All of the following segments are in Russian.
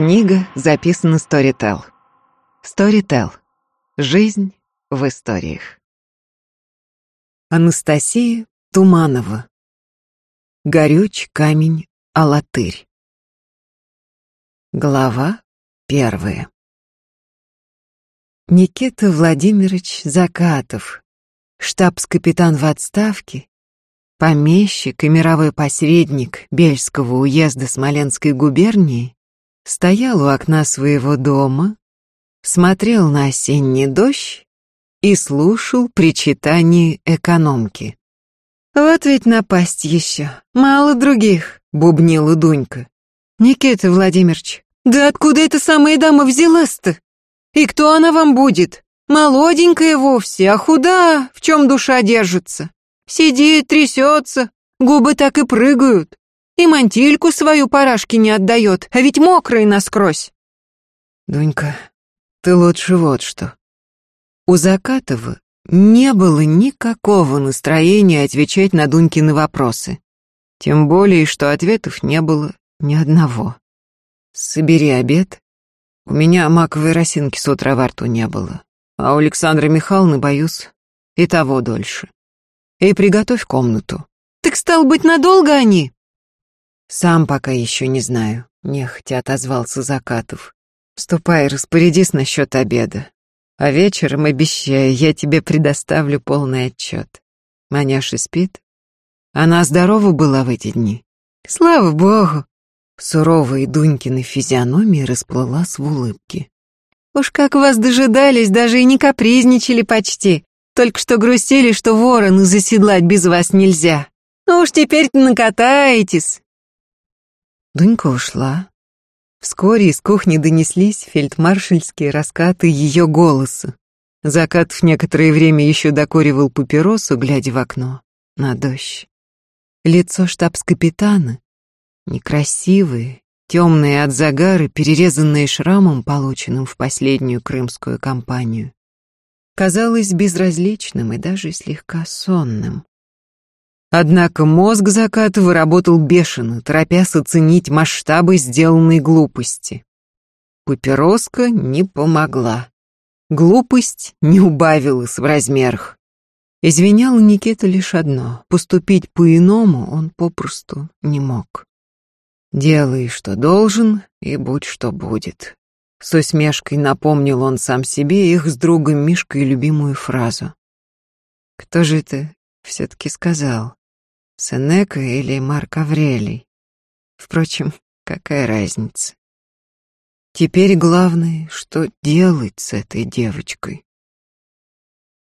Книга записана Storytel. Storytel. Жизнь в историях. Анастасия Туманова. Горюч камень Алатырь. Глава первая. Никита Владимирович Закатов, штабс-капитан в отставке, помещик и мировой посредник Бельского уезда Смоленской губернии, стоял у окна своего дома, смотрел на осенний дождь и слушал причитание экономки. «Вот ведь напасть еще, мало других», — бубнила Дунька. «Никита Владимирович, да откуда эта самая дама взялась-то? И кто она вам будет? Молоденькая вовсе, а худа, в чем душа держится. Сидит, трясется, губы так и прыгают. И мантильку свою парашки не отдает, а ведь мокрый насквозь. Дунька, ты лучше вот что. У Закатова не было никакого настроения отвечать на Дунькины вопросы. Тем более, что ответов не было ни одного. Собери обед. У меня маковой росинки с утра во рту не было. А у Александры Михайловны, боюсь, и того дольше. И приготовь комнату. Так стал быть, надолго они? «Сам пока еще не знаю», — нехотя отозвался Закатов. «Ступай, распорядись насчет обеда. А вечером, обещаю, я тебе предоставлю полный отчет. Маняша спит? Она здорова была в эти дни?» «Слава богу!» Суровая Дунькина физиономия расплылась в улыбке. «Уж как вас дожидались, даже и не капризничали почти. Только что грустили, что ворону заседлать без вас нельзя. Ну уж теперь-то накатаетесь. Дунька ушла. Вскоре из кухни донеслись фельдмаршальские раскаты ее голоса. Закатов некоторое время еще докуривал папиросу, глядя в окно, на дождь. Лицо штабс-капитана, некрасивое, темное от загара, перерезанное шрамом, полученным в последнюю крымскую кампанию, казалось безразличным и даже слегка сонным. Однако мозг Закатова работал бешено, торопясь оценить масштабы сделанной глупости. Папироска не помогла. Глупость не убавилась в размерах. Извинял Никита лишь одно — поступить по-иному он попросту не мог. «Делай, что должен, и будь, что будет». С усмешкой напомнил он сам себе их с другом Мишкой любимую фразу. «Кто же это все-таки сказал?» Сенека или Марк Аврелий. Впрочем, какая разница? Теперь главное, что делать с этой девочкой.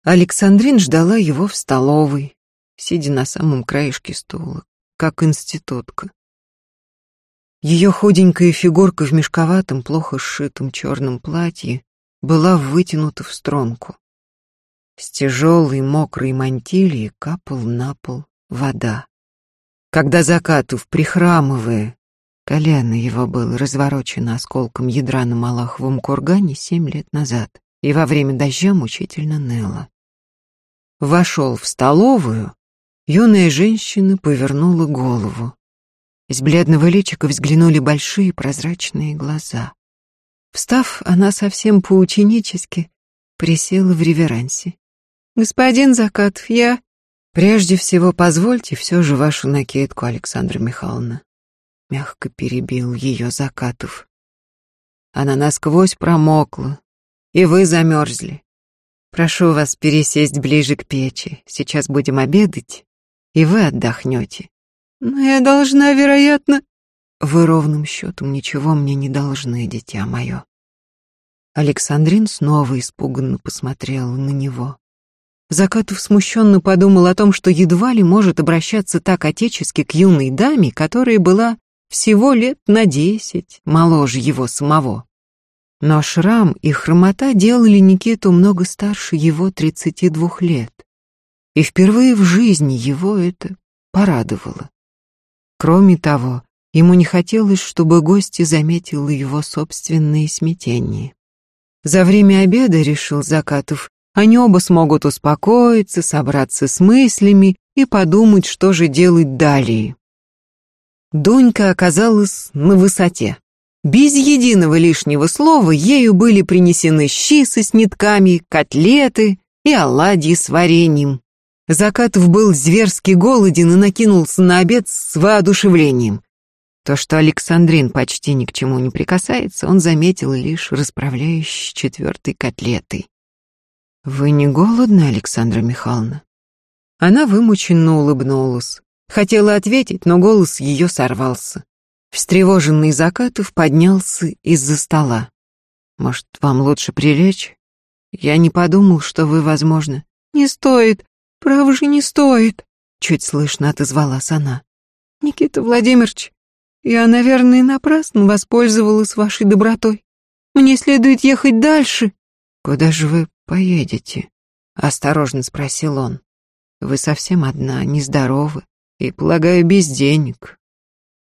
Александрин ждала его в столовой, сидя на самом краешке стула, как институтка. Ее худенькая фигурка в мешковатом, плохо сшитом черном платье была вытянута в струнку. С тяжелой мокрой мантильей капал на пол вода. Когда Закатов, прихрамывая, колено его было разворочено осколком ядра на Малаховом кургане семь лет назад и во время дождя мучительно ныло. Вошел в столовую, юная женщина повернула голову. Из бледного личика взглянули большие прозрачные глаза. Встав, она совсем поученически присела в реверансе. «Господин Закатов, я...» Прежде всего, позвольте все же вашу накидку, Александра Михайловна. Мягко перебил ее Закатов. Она насквозь промокла, и вы замерзли. Прошу вас пересесть ближе к печи. Сейчас будем обедать, и вы отдохнете. Но я должна, вероятно... Вы ровным счетом ничего мне не должны, дитя мое. Александрин снова испуганно посмотрела на него. Закатов смущенно подумал о том, что едва ли может обращаться так отечески к юной даме, которая была всего лет на десять моложе его самого. Но шрам и хромота делали Никиту много старше его тридцати двух лет. И впервые в жизни его это порадовало. Кроме того, ему не хотелось, чтобы гости заметил его собственное смятение. За время обеда, решил Закатов, они оба смогут успокоиться, собраться с мыслями и подумать, что же делать далее. Дунька оказалась на высоте. Без единого лишнего слова ею были принесены щи со снитками, котлеты и оладьи с вареньем. Закатов был зверски голоден и накинулся на обед с воодушевлением. То, что Александрин почти ни к чему не прикасается, он заметил лишь расправляющий четвертой котлетой. «Вы не голодны, Александра Михайловна?» Она вымученно улыбнулась. Хотела ответить, но голос ее сорвался. Встревоженный Закатов поднялся из-за стола. «Может, вам лучше прилечь? Я не подумал, что вы, возможно...» «Не стоит, право же не стоит», — чуть слышно отозвалась она. «Никита Владимирович, я, наверное, напрасно воспользовалась вашей добротой. Мне следует ехать дальше». «Куда же вы поедете?» — осторожно спросил он. «Вы совсем одна, нездоровы и, полагаю, без денег».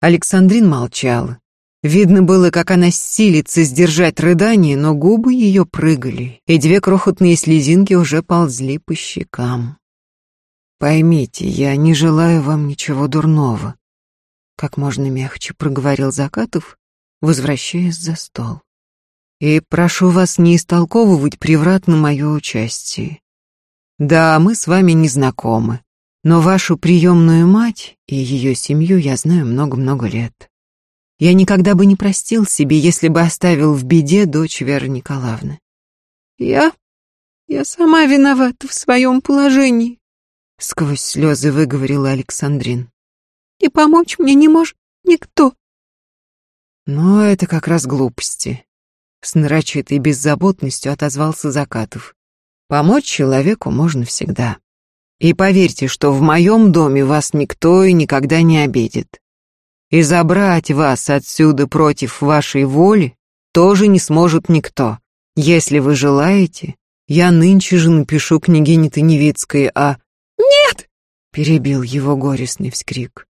Александрин молчала. Видно было, как она силится сдержать рыдание, но губы ее прыгали, и две крохотные слезинки уже ползли по щекам. «Поймите, я не желаю вам ничего дурного», — как можно мягче проговорил Закатов, возвращаясь за стол. «И прошу вас не истолковывать превратно мое участие. Да, мы с вами не знакомы, но вашу приемную мать и ее семью я знаю много-много лет. Я никогда бы не простил себе, если бы оставил в беде дочь Веры Николаевны. Я... я сама виновата в своем положении, — сквозь слезы выговорила Александрин. И помочь мне не может никто. Но это как раз глупости. С нарочитой беззаботностью отозвался Закатов. Помочь человеку можно всегда. И поверьте, что в моем доме вас никто и никогда не обидит. И забрать вас отсюда против вашей воли тоже не сможет никто. Если вы желаете, я нынче же напишу княгине Таневицкой, а... Нет! Перебил его горестный вскрик.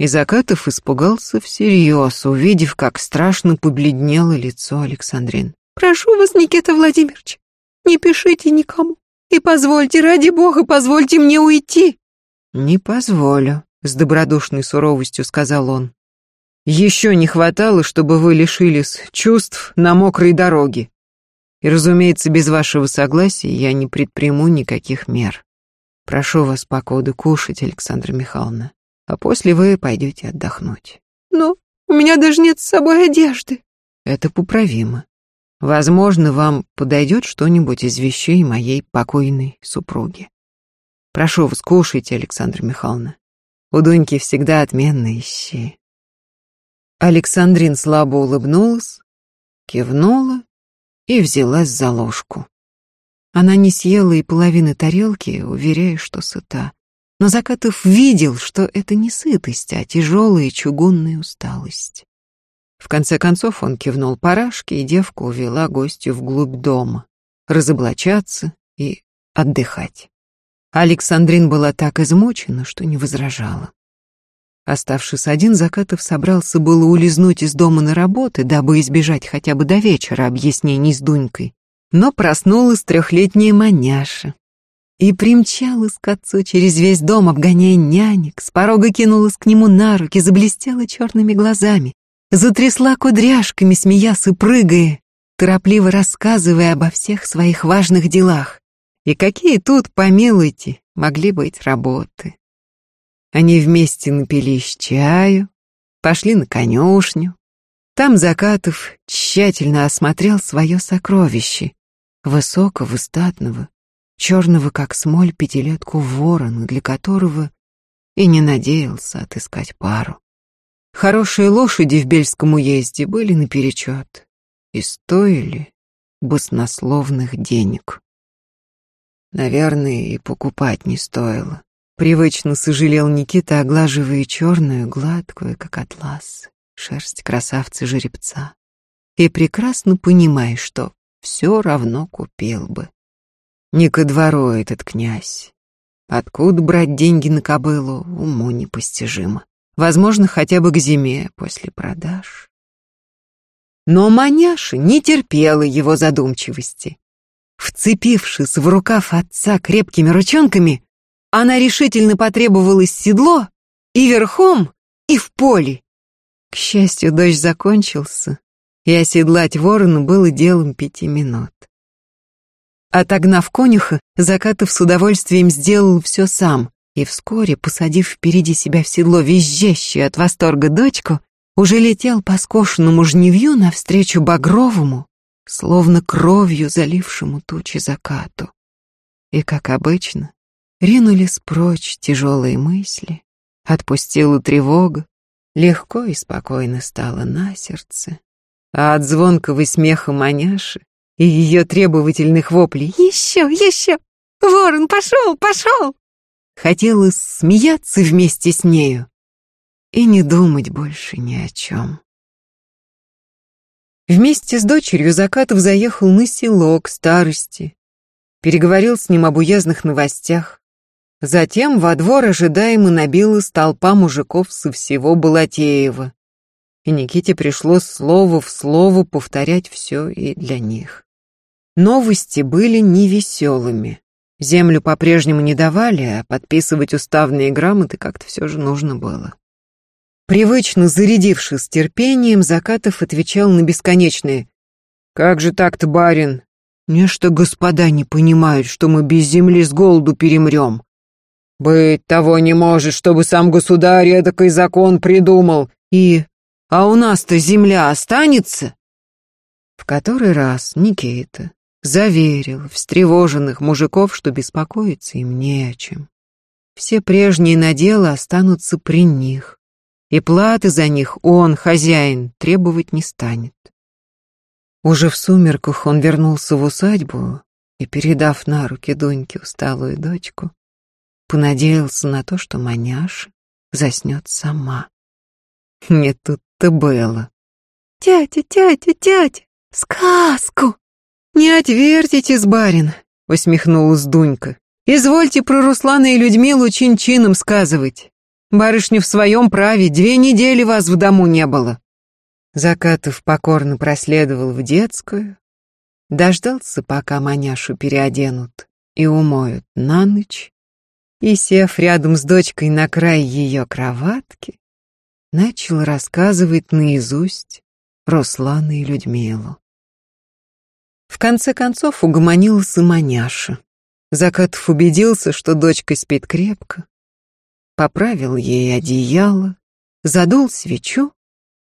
И Закатов испугался всерьез, увидев, как страшно побледнело лицо Александрин. «Прошу вас, Никита Владимирович, не пишите никому, и позвольте, ради бога, позвольте мне уйти». «Не позволю», с добродушной суровостью сказал он. Еще не хватало, чтобы вы лишились чувств на мокрой дороге. И, разумеется, без вашего согласия я не предприму никаких мер. Прошу вас покода кушать, Александра Михайловна, а после вы пойдете отдохнуть. Но у меня даже нет с собой одежды. Это поправимо. Возможно, вам подойдет что-нибудь из вещей моей покойной супруги. Прошу вас, кушайте, Александра Михайловна. У Дуньки всегда отменные щи. Александрин слабо улыбнулась, кивнула и взялась за ложку. Она не съела и половины тарелки, уверяя, что сыта. Но Закатов видел, что это не сытость, а тяжелая чугунная усталость. В конце концов он кивнул парашке, и девка увела гостю вглубь дома, разоблачаться и отдыхать. Александрин была так измучена, что не возражала. Оставшись один, Закатов собрался было улизнуть из дома на работы, дабы избежать хотя бы до вечера объяснений с Дунькой. Но проснулась трехлетняя маняша и примчалась к отцу через весь дом, обгоняя нянек, с порога кинулась к нему на руки, заблестела черными глазами, затрясла кудряшками, смеясь и прыгая, торопливо рассказывая обо всех своих важных делах. И какие тут, помилуйте, могли быть работы. Они вместе напились чаю, пошли на конюшню. Там Закатов тщательно осмотрел свое сокровище, высокого, статного, черного, как смоль, пятилетку ворона, для которого и не надеялся отыскать пару. Хорошие лошади в Бельском уезде были наперечет и стоили баснословных денег. Наверное, и покупать не стоило. Привычно сожалел Никита, оглаживая черную, гладкую, как атлас, шерсть красавца-жеребца. И прекрасно понимая, что все равно купил бы. Не ко двору этот князь. Откуда брать деньги на кобылу, уму непостижимо. Возможно, хотя бы к зиме после продаж. Но маняша не терпела его задумчивости. Вцепившись в рукав отца крепкими ручонками, она решительно потребовалась седло и верхом, и в поле. К счастью, дождь закончился, и оседлать ворона было делом пяти минут. Отогнав конюха, Закатов с удовольствием сделал все сам, и вскоре, посадив впереди себя в седло визжащую от восторга дочку, уже летел по скошенному жневью навстречу багровому, словно кровью залившему тучи закату. И, как обычно, ринулись прочь тяжелые мысли, отпустила тревога, легко и спокойно стало на сердце, а от звонкого смеха маняши и ее требовательных воплей «Еще, еще! Ворон, пошел, пошел!» Хотелось смеяться вместе с нею и не думать больше ни о чем. Вместе с дочерью Закатов заехал на село к старости, переговорил с ним об уездных новостях. Затем во двор ожидаемо набилась толпа мужиков со всего Балатеева, и Никите пришлось слово в слово повторять все и для них. Новости были невеселыми. Землю по-прежнему не давали, а подписывать уставные грамоты как-то все же нужно было. Привычно зарядившись терпением, Закатов отвечал на бесконечные «Как же так-то, барин? Нечто господа не понимают, что мы без земли с голоду перемрем. Быть того не может, чтобы сам государь эдакой закон придумал. И «А у нас-то земля останется?» В который раз Никита заверил встревоженных мужиков, что беспокоиться им не о чем. Все прежние наделы останутся при них, и платы за них он, хозяин, требовать не станет. Уже в сумерках он вернулся в усадьбу и, передав на руки Дуньке усталую дочку, понадеялся на то, что маняша заснет сама. Не тут-то было. «Тятя, тятя, тятя, сказку!» «Не отвертитесь, барин», — усмехнулась Дунька. «Извольте про Руслана и Людмилу чин-чином сказывать. Барышня в своем праве, две недели вас в дому не было». Закатов покорно проследовал в детскую, дождался, пока маняшу переоденут и умоют на ночь, и, сев рядом с дочкой на край ее кроватки, начал рассказывать наизусть Руслана и Людмилу. В конце концов угомонилась и маняша. Закатов убедился, что дочка спит крепко, поправил ей одеяло, задул свечу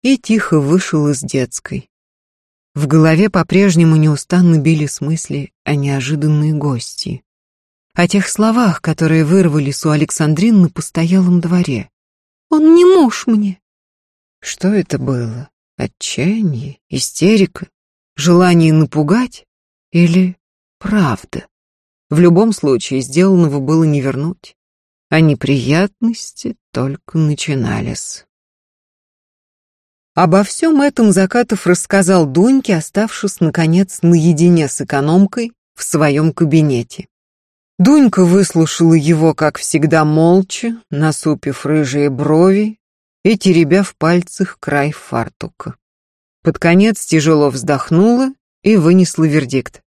и тихо вышел из детской. В голове по-прежнему неустанно били смысли о неожиданной гости, о тех словах, которые вырвались у Александрин на постоялом дворе. «Он не муж мне». Что это было? Отчаяние? Истерика? Желание напугать или правда? В любом случае, сделанного было не вернуть, а неприятности только начинались. Обо всем этом Закатов рассказал Дуньке, оставшись, наконец, наедине с экономкой в своем кабинете. Дунька выслушала его, как всегда, молча, насупив рыжие брови и теребя в пальцах край фартука. Под конец тяжело вздохнула и вынесла вердикт.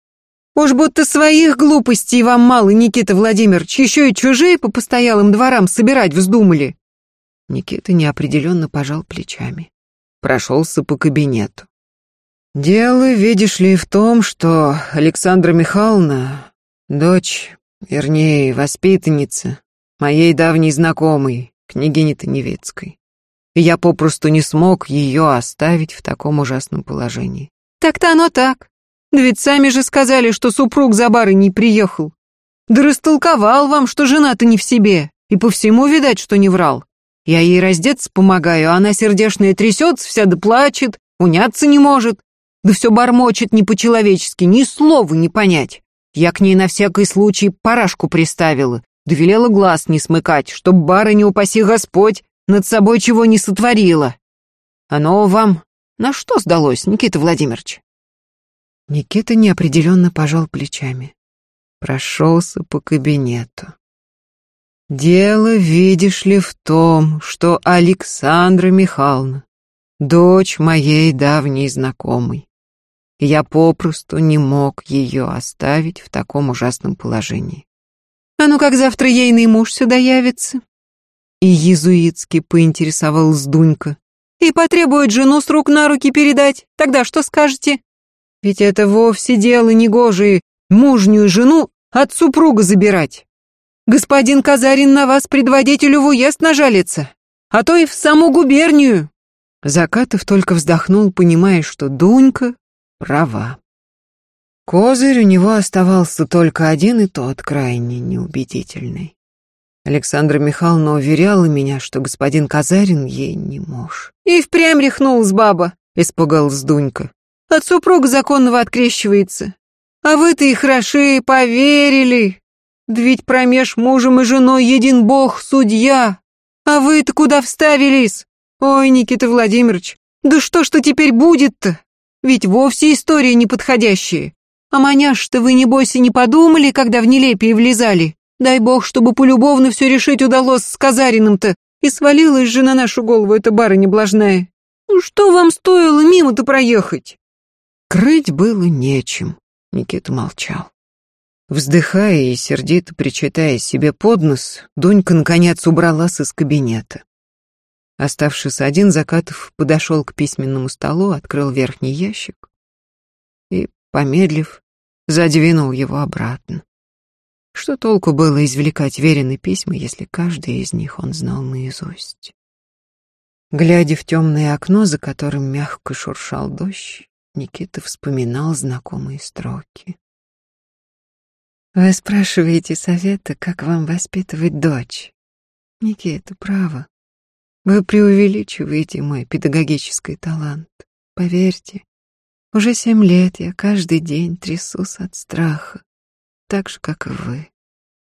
«Уж будто своих глупостей вам мало, Никита Владимирович, еще и чужие по постоялым дворам собирать вздумали». Никита неопределенно пожал плечами. Прошелся по кабинету. «Дело, видишь ли, в том, что Александра Михайловна, дочь, вернее, воспитанница моей давней знакомой, княгини Таневецкой и я попросту не смог ее оставить в таком ужасном положении. Так-то оно так. Да ведь сами же сказали, что супруг за бары не приехал. Да растолковал вам, что жена-то не в себе, и по всему, видать, что не врал. Я ей раздеться помогаю, а она сердешная трясется, вся да плачет, уняться не может, да все бормочет не по-человечески, ни слова не понять. Я к ней на всякий случай парашку приставила, довелела глаз не смыкать, чтоб не упаси Господь, над собой чего не сотворила. Оно вам на что сдалось, Никита Владимирович?» Никита неопределенно пожал плечами. Прошелся по кабинету. «Дело, видишь ли, в том, что Александра Михайловна, дочь моей давней знакомой, я попросту не мог ее оставить в таком ужасном положении. А ну как завтра ейный муж сюда явится? И езуитски поинтересовалась Дунька. и потребует жену с рук на руки передать. Тогда что скажете? Ведь это вовсе дело негожие, мужнюю жену от супруга забирать. Господин Казарин на вас, предводителю, в уезд нажалится, а то и в саму губернию. Закатов только вздохнул, понимая, что Дунька права. Козырь у него оставался только один, и тот крайне неубедительный. Александра Михайловна уверяла меня, что господин Казарин ей не муж. «И впрямь рехнулась баба», — испугалась Дунька. «От супруга законного открещивается. А вы-то и хороши, поверили. Да ведь промеж мужем и женой един бог, судья. А вы-то куда вставились? Ой, Никита Владимирович, да что ж-то теперь будет-то? Ведь вовсе история неподходящая. А маняш-то вы, небось, и не подумали, когда в нелепие влезали? Дай бог, чтобы полюбовно все решить удалось с Казариным-то, и свалилась же на нашу голову эта барыня блажная. Ну что вам стоило мимо-то проехать? Крыть было нечем, Никита молчал. Вздыхая и сердито причитая себе под нос, Дунька наконец убралась из кабинета. Оставшись один, Закатов подошел к письменному столу, открыл верхний ящик и, помедлив, задвинул его обратно. Что толку было извлекать веренные письма, если каждое из них он знал наизусть? Глядя в темное окно, за которым мягко шуршал дождь, Никита вспоминал знакомые строки. «Вы спрашиваете совета, как вам воспитывать дочь?» «Никита, право. Вы преувеличиваете мой педагогический талант. Поверьте, уже семь лет я каждый день трясусь от страха так же, как и вы.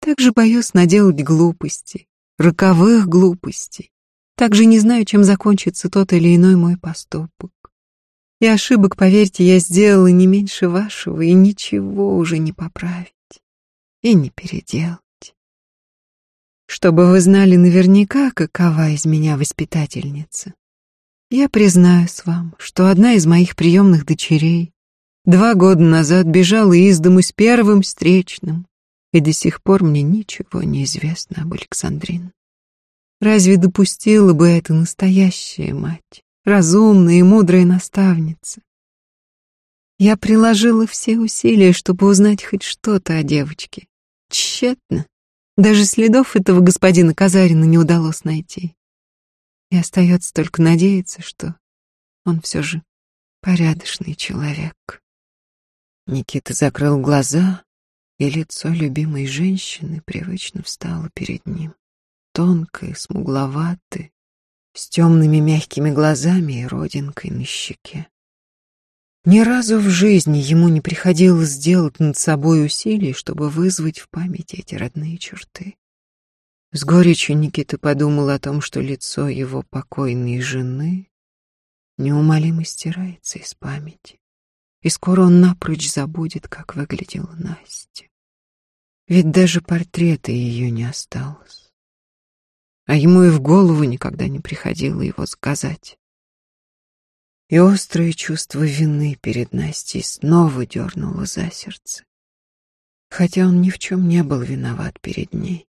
Так же боюсь наделать глупостей, роковых глупостей. Так же не знаю, чем закончится тот или иной мой поступок. И ошибок, поверьте, я сделала не меньше вашего, и ничего уже не поправить и не переделать. Чтобы вы знали наверняка, какова из меня воспитательница, я признаюсь вам, что одна из моих приемных дочерей Два года назад бежала из дому с первым встречным, и до сих пор мне ничего не известно об Александрин. Разве допустила бы это настоящая мать, разумная и мудрая наставница? Я приложила все усилия, чтобы узнать хоть что-то о девочке. Тщетно. Даже следов этого господина Казарина не удалось найти. И остается только надеяться, что он все же порядочный человек. Никита закрыл глаза, и лицо любимой женщины привычно встало перед ним. Тонкое, смугловатое, с темными мягкими глазами и родинкой на щеке. Ни разу в жизни ему не приходилось сделать над собой усилий, чтобы вызвать в памяти эти родные черты. С горечью Никита подумал о том, что лицо его покойной жены неумолимо стирается из памяти и скоро он напрочь забудет, как выглядела Настя. Ведь даже портрета ее не осталось. А ему и в голову никогда не приходило его сказать. И острое чувство вины перед Настей снова дернуло за сердце. Хотя он ни в чем не был виноват перед ней.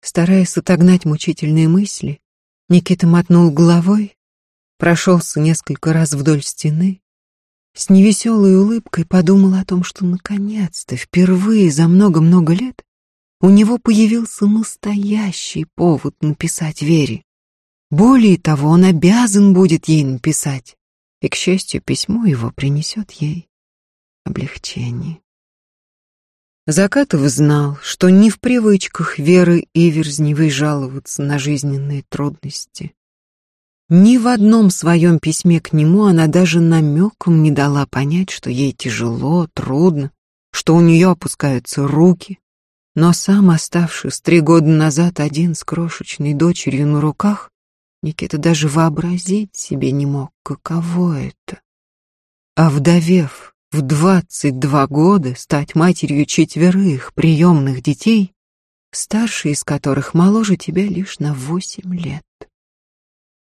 Стараясь отогнать мучительные мысли, Никита мотнул головой, прошелся несколько раз вдоль стены с невеселой улыбкой подумал о том, что наконец-то, впервые за много-много лет, у него появился настоящий повод написать Вере. Более того, он обязан будет ей написать, и, к счастью, письмо его принесет ей облегчение. Закатов знал, что не в привычках Веры Иверзневой жаловаться на жизненные трудности. Ни в одном своем письме к нему она даже намеком не дала понять, что ей тяжело, трудно, что у нее опускаются руки. Но сам, оставшись три года назад один с крошечной дочерью на руках, Никита даже вообразить себе не мог, каково это. А вдовев в двадцать два года стать матерью четверых приемных детей, старший из которых моложе тебя лишь на восемь лет.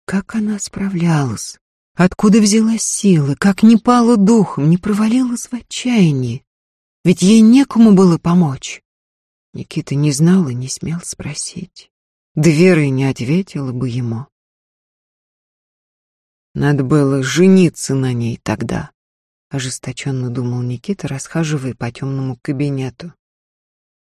Как она справлялась? Откуда взялась сила? Как не пала духом, не провалилась в отчаянии? Ведь ей некому было помочь. Никита не знал и не смел спросить. Да и не ответила бы ему. Надо было жениться на ней тогда, ожесточенно думал Никита, расхаживая по темному кабинету.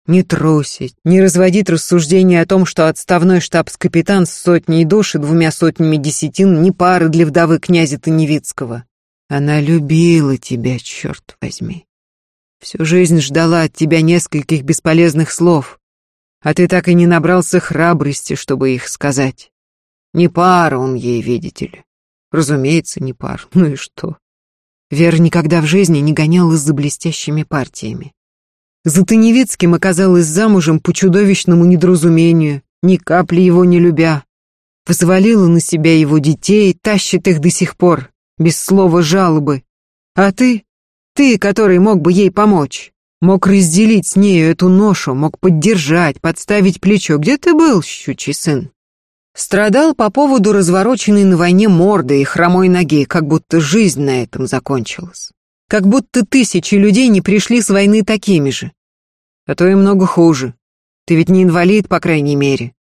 Не трусить, не разводить рассуждения о том, что отставной штабс-капитан с сотней душ и двумя сотнями десятин не пары для вдовы князя Таневицкого. Она любила тебя, черт возьми. Всю жизнь ждала от тебя нескольких бесполезных слов, а ты так и не набрался храбрости, чтобы их сказать. Не пара он ей, видите ли. Разумеется, не пар. Ну и что? Вера никогда в жизни не гонялась за блестящими партиями. За Таневицким оказалась замужем по чудовищному недоразумению, ни капли его не любя. Взвалила на себя его детей, тащит их до сих пор, без слова жалобы. А ты? Ты, который мог бы ей помочь, мог разделить с нею эту ношу, мог поддержать, подставить плечо. Где ты был, щучий сын? Страдал по поводу развороченной на войне морды и хромой ноги, как будто жизнь на этом закончилась. Как будто тысячи людей не пришли с войны такими же. А то и много хуже. Ты ведь не инвалид, по крайней мере.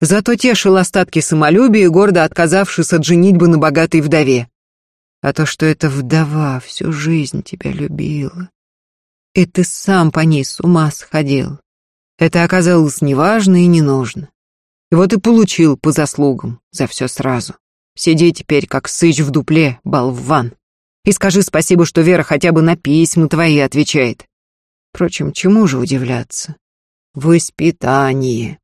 Зато тешил остатки самолюбия, гордо отказавшись от женитьбы на богатой вдове. А то, что эта вдова всю жизнь тебя любила. И ты сам по ней с ума сходил. Это оказалось неважно и не нужно. И вот и получил по заслугам за все сразу. Сиди теперь, как сыч в дупле, болван. И скажи спасибо, что Вера хотя бы на письма твои отвечает. Впрочем, чему же удивляться? Воспитание.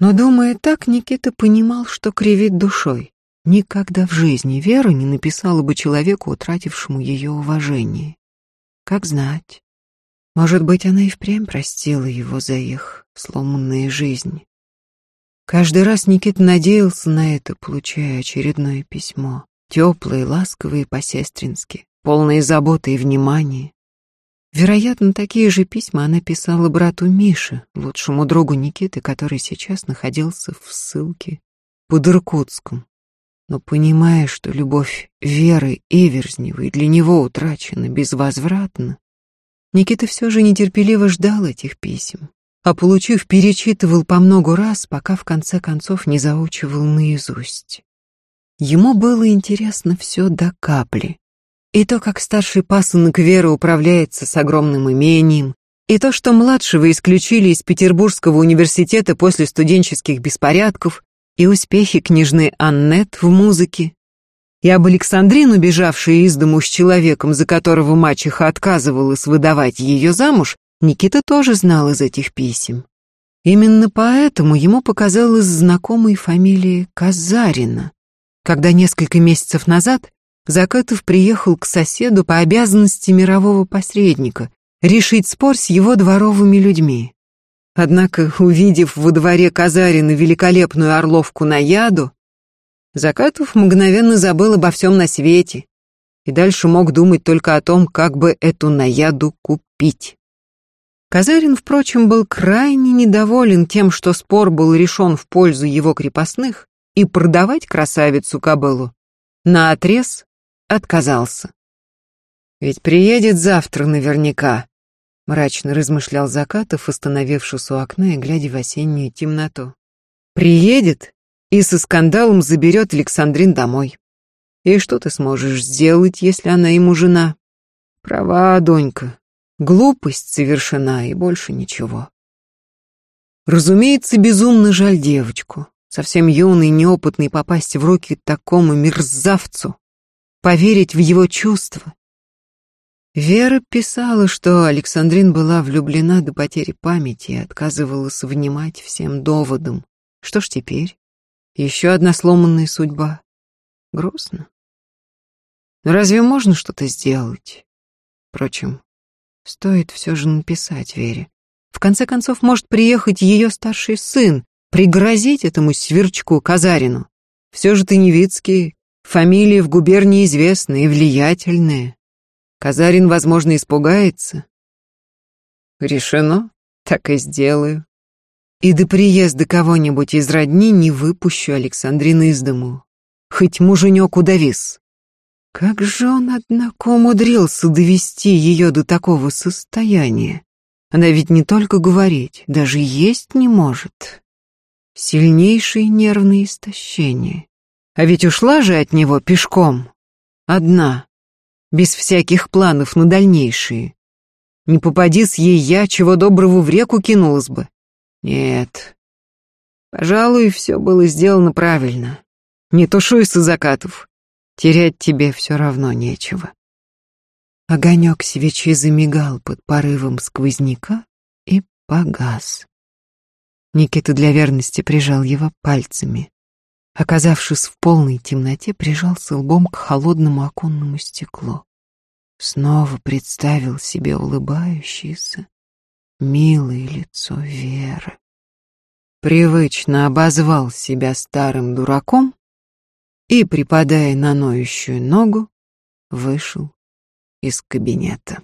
Но, думая так, Никита понимал, что кривит душой. Никогда в жизни Вера не написала бы человеку, утратившему ее уважение. Как знать. Может быть, она и впрямь простила его за их сломанные жизни. Каждый раз Никита надеялся на это, получая очередное письмо. Теплые, ласковые по-сестрински, полные заботы и внимания. Вероятно, такие же письма она писала брату Мише, лучшему другу Никиты, который сейчас находился в ссылке под Иркутском. Но понимая, что любовь Веры Эверзневой для него утрачена безвозвратно, Никита все же нетерпеливо ждал этих писем а получив, перечитывал по много раз, пока в конце концов не заучивал наизусть. Ему было интересно все до капли. И то, как старший пасынок Веры управляется с огромным имением, и то, что младшего исключили из Петербургского университета после студенческих беспорядков, и успехи княжны Аннет в музыке, и об Александрину, бежавшей из дому с человеком, за которого мачеха отказывалась выдавать ее замуж, Никита тоже знал из этих писем. Именно поэтому ему показалась знакомой фамилия Казарина, когда несколько месяцев назад Закатов приехал к соседу по обязанности мирового посредника решить спор с его дворовыми людьми. Однако, увидев во дворе Казарина великолепную орловку на яду, Закатов мгновенно забыл обо всем на свете и дальше мог думать только о том, как бы эту наяду купить. Казарин, впрочем, был крайне недоволен тем, что спор был решен в пользу его крепостных, и продавать красавицу кобылу наотрез отказался. «Ведь приедет завтра наверняка», — мрачно размышлял Закатов, остановившись у окна и глядя в осеннюю темноту. «Приедет и со скандалом заберет Александрин домой. И что ты сможешь сделать, если она ему жена? Права, Донька, Глупость совершена и больше ничего. Разумеется, безумно жаль девочку, совсем юный, неопытный попасть в руки такому мерзавцу, поверить в его чувства. Вера писала, что Александрин была влюблена до потери памяти и отказывалась внимать всем доводам. Что ж теперь? Еще одна сломанная судьба. Грустно. Но разве можно что-то сделать? Впрочем, Стоит все же написать Вере. В конце концов, может приехать ее старший сын, пригрозить этому сверчку Казарину. Все же ты Невицкий, фамилия в губернии известная и влиятельная. Казарин, возможно, испугается. Решено, так и сделаю. И до приезда кого-нибудь из родни не выпущу Александрина из дому. Хоть муженек удавис. Как же он, однако, умудрился довести ее до такого состояния? Она ведь не только говорить, даже есть не может. Сильнейшее нервное истощение. А ведь ушла же от него пешком. Одна, без всяких планов на дальнейшие. Не попадись ей я, чего доброго в реку кинулась бы. Нет. Пожалуй, все было сделано правильно. Не тушуйся, Закатов. Терять тебе все равно нечего. Огонек свечи замигал под порывом сквозняка и погас. Никита для верности прижал его пальцами. Оказавшись в полной темноте, прижался лбом к холодному оконному стеклу. Снова представил себе улыбающееся, милое лицо Веры. Привычно обозвал себя старым дураком и, припадая на ноющую ногу, вышел из кабинета.